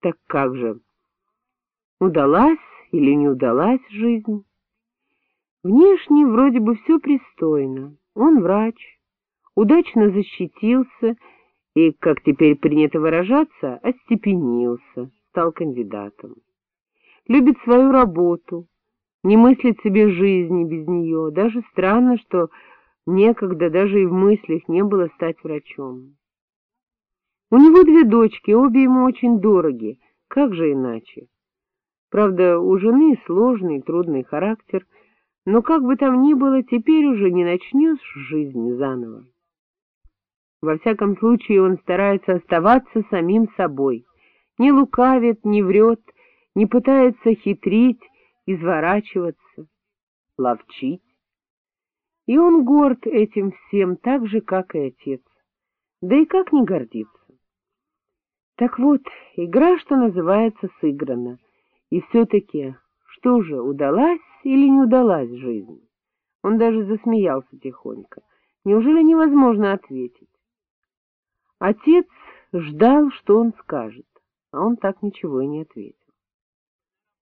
Так как же? Удалась или не удалась жизнь? Внешне вроде бы все пристойно. Он врач, удачно защитился и, как теперь принято выражаться, остепенился, стал кандидатом. Любит свою работу, не мыслит себе жизни без нее. Даже странно, что некогда даже и в мыслях не было стать врачом. У него две дочки, обе ему очень дороги, как же иначе? Правда, у жены сложный, трудный характер, но как бы там ни было, теперь уже не начнешь жизнь заново. Во всяком случае, он старается оставаться самим собой, не лукавит, не врет, не пытается хитрить, изворачиваться, ловчить. И он горд этим всем так же, как и отец. Да и как не гордиться? Так вот, игра, что называется, сыграна. И все-таки, что же, удалась или не удалась жизнь? Он даже засмеялся тихонько. Неужели невозможно ответить? Отец ждал, что он скажет, а он так ничего и не ответил.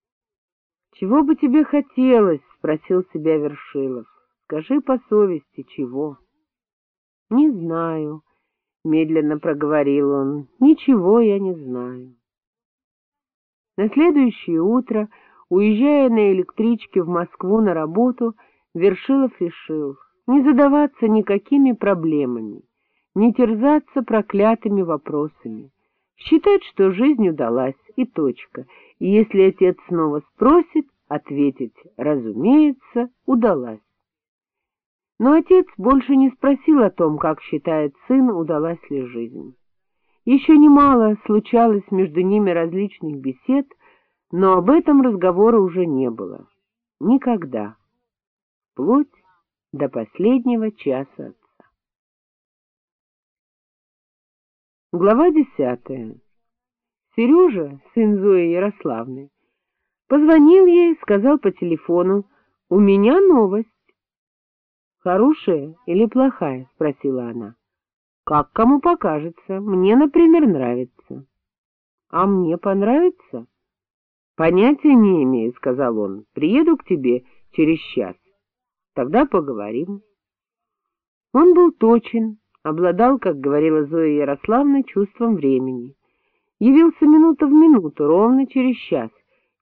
— Чего бы тебе хотелось? — спросил себя Вершилов. — Скажи по совести, чего? — Не знаю, — медленно проговорил он. — Ничего я не знаю. На следующее утро, уезжая на электричке в Москву на работу, Вершилов решил не задаваться никакими проблемами, не терзаться проклятыми вопросами, считать, что жизнь удалась, и точка, и если отец снова спросит, ответить, разумеется, удалась. Но отец больше не спросил о том, как считает сын, удалась ли жизнь. Еще немало случалось между ними различных бесед, но об этом разговора уже не было. Никогда. Вплоть до последнего часа отца. Глава десятая. Сережа, сын Зои Ярославны, позвонил ей, сказал по телефону, «У меня новость». «Хорошая или плохая?» — спросила она. Как кому покажется. Мне, например, нравится. А мне понравится? Понятия не имею, — сказал он. Приеду к тебе через час. Тогда поговорим. Он был точен, обладал, как говорила Зоя Ярославна, чувством времени. Явился минута в минуту, ровно через час.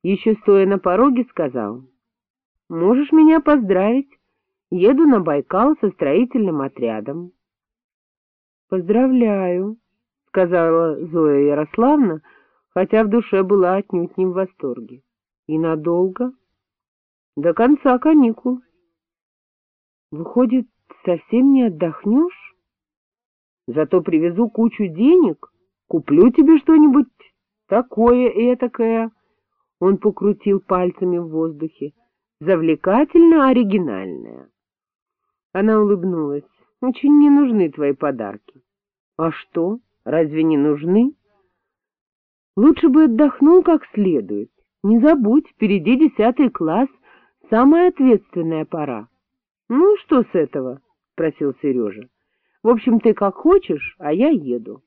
Еще стоя на пороге, сказал. — Можешь меня поздравить? Еду на Байкал со строительным отрядом. — Поздравляю, — сказала Зоя Ярославна, хотя в душе была отнюдь не в восторге. — И надолго? — До конца каникул. — Выходит, совсем не отдохнешь? Зато привезу кучу денег, куплю тебе что-нибудь такое этакое. Он покрутил пальцами в воздухе. Завлекательно оригинальное. Она улыбнулась. Очень не нужны твои подарки. А что, разве не нужны? Лучше бы отдохнул как следует. Не забудь, впереди десятый класс, самая ответственная пора. — Ну, что с этого? — просил Сережа. — В общем, ты как хочешь, а я еду.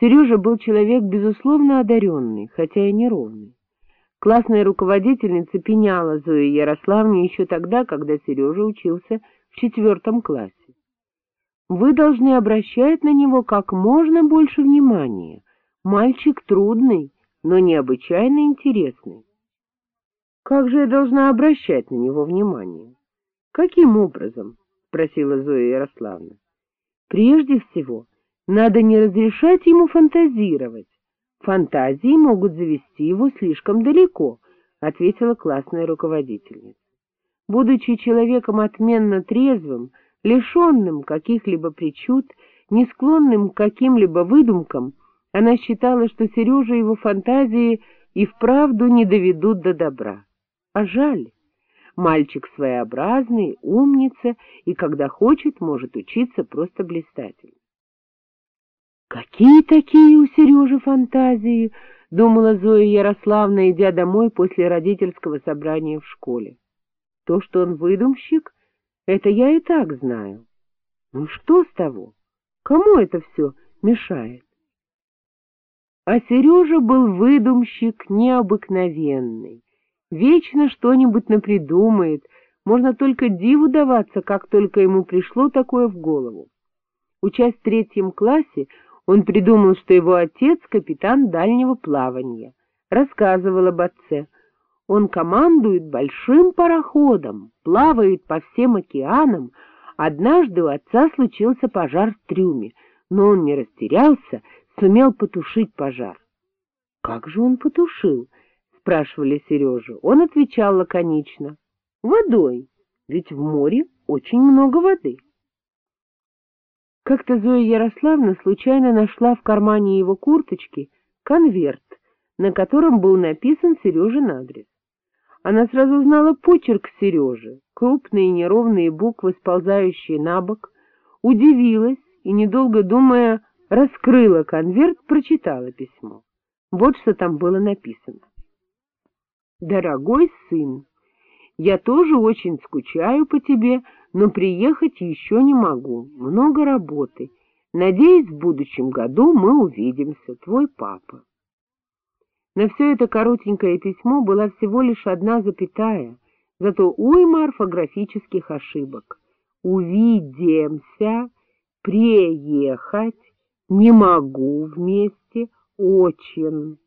Сережа был человек, безусловно, одаренный, хотя и неровный. Классная руководительница пеняла Зои Ярославне еще тогда, когда Сережа учился в четвертом классе. Вы должны обращать на него как можно больше внимания. Мальчик трудный, но необычайно интересный. Как же я должна обращать на него внимание? Каким образом? — спросила Зоя Ярославна. Прежде всего, надо не разрешать ему фантазировать. Фантазии могут завести его слишком далеко, — ответила классная руководительница. Будучи человеком отменно трезвым, лишенным каких-либо причуд, не склонным к каким-либо выдумкам, она считала, что Сережа его фантазии и вправду не доведут до добра. А жаль. Мальчик своеобразный, умница, и когда хочет, может учиться просто блистательно. «Какие такие у Сережи фантазии?» — думала Зоя Ярославна, идя домой после родительского собрания в школе. То, что он выдумщик, это я и так знаю. Ну что с того? Кому это все мешает? А Сережа был выдумщик необыкновенный. Вечно что-нибудь напридумает, можно только диву даваться, как только ему пришло такое в голову. Учась в третьем классе, он придумал, что его отец — капитан дальнего плавания. Рассказывал об отце. Он командует большим пароходом, плавает по всем океанам. Однажды у отца случился пожар в трюме, но он не растерялся, сумел потушить пожар. — Как же он потушил? — спрашивали Сережу. Он отвечал лаконично. — Водой, ведь в море очень много воды. Как-то Зоя Ярославна случайно нашла в кармане его курточки конверт, на котором был написан Сережин адрес. Она сразу узнала почерк Сережи, крупные неровные буквы, сползающие на бок, удивилась и, недолго думая, раскрыла конверт, прочитала письмо. Вот что там было написано. «Дорогой сын, я тоже очень скучаю по тебе, но приехать еще не могу, много работы. Надеюсь, в будущем году мы увидимся, твой папа». На все это коротенькое письмо была всего лишь одна запятая, зато уйма орфографических ошибок. «Увидимся», «приехать», «не могу вместе», «очень».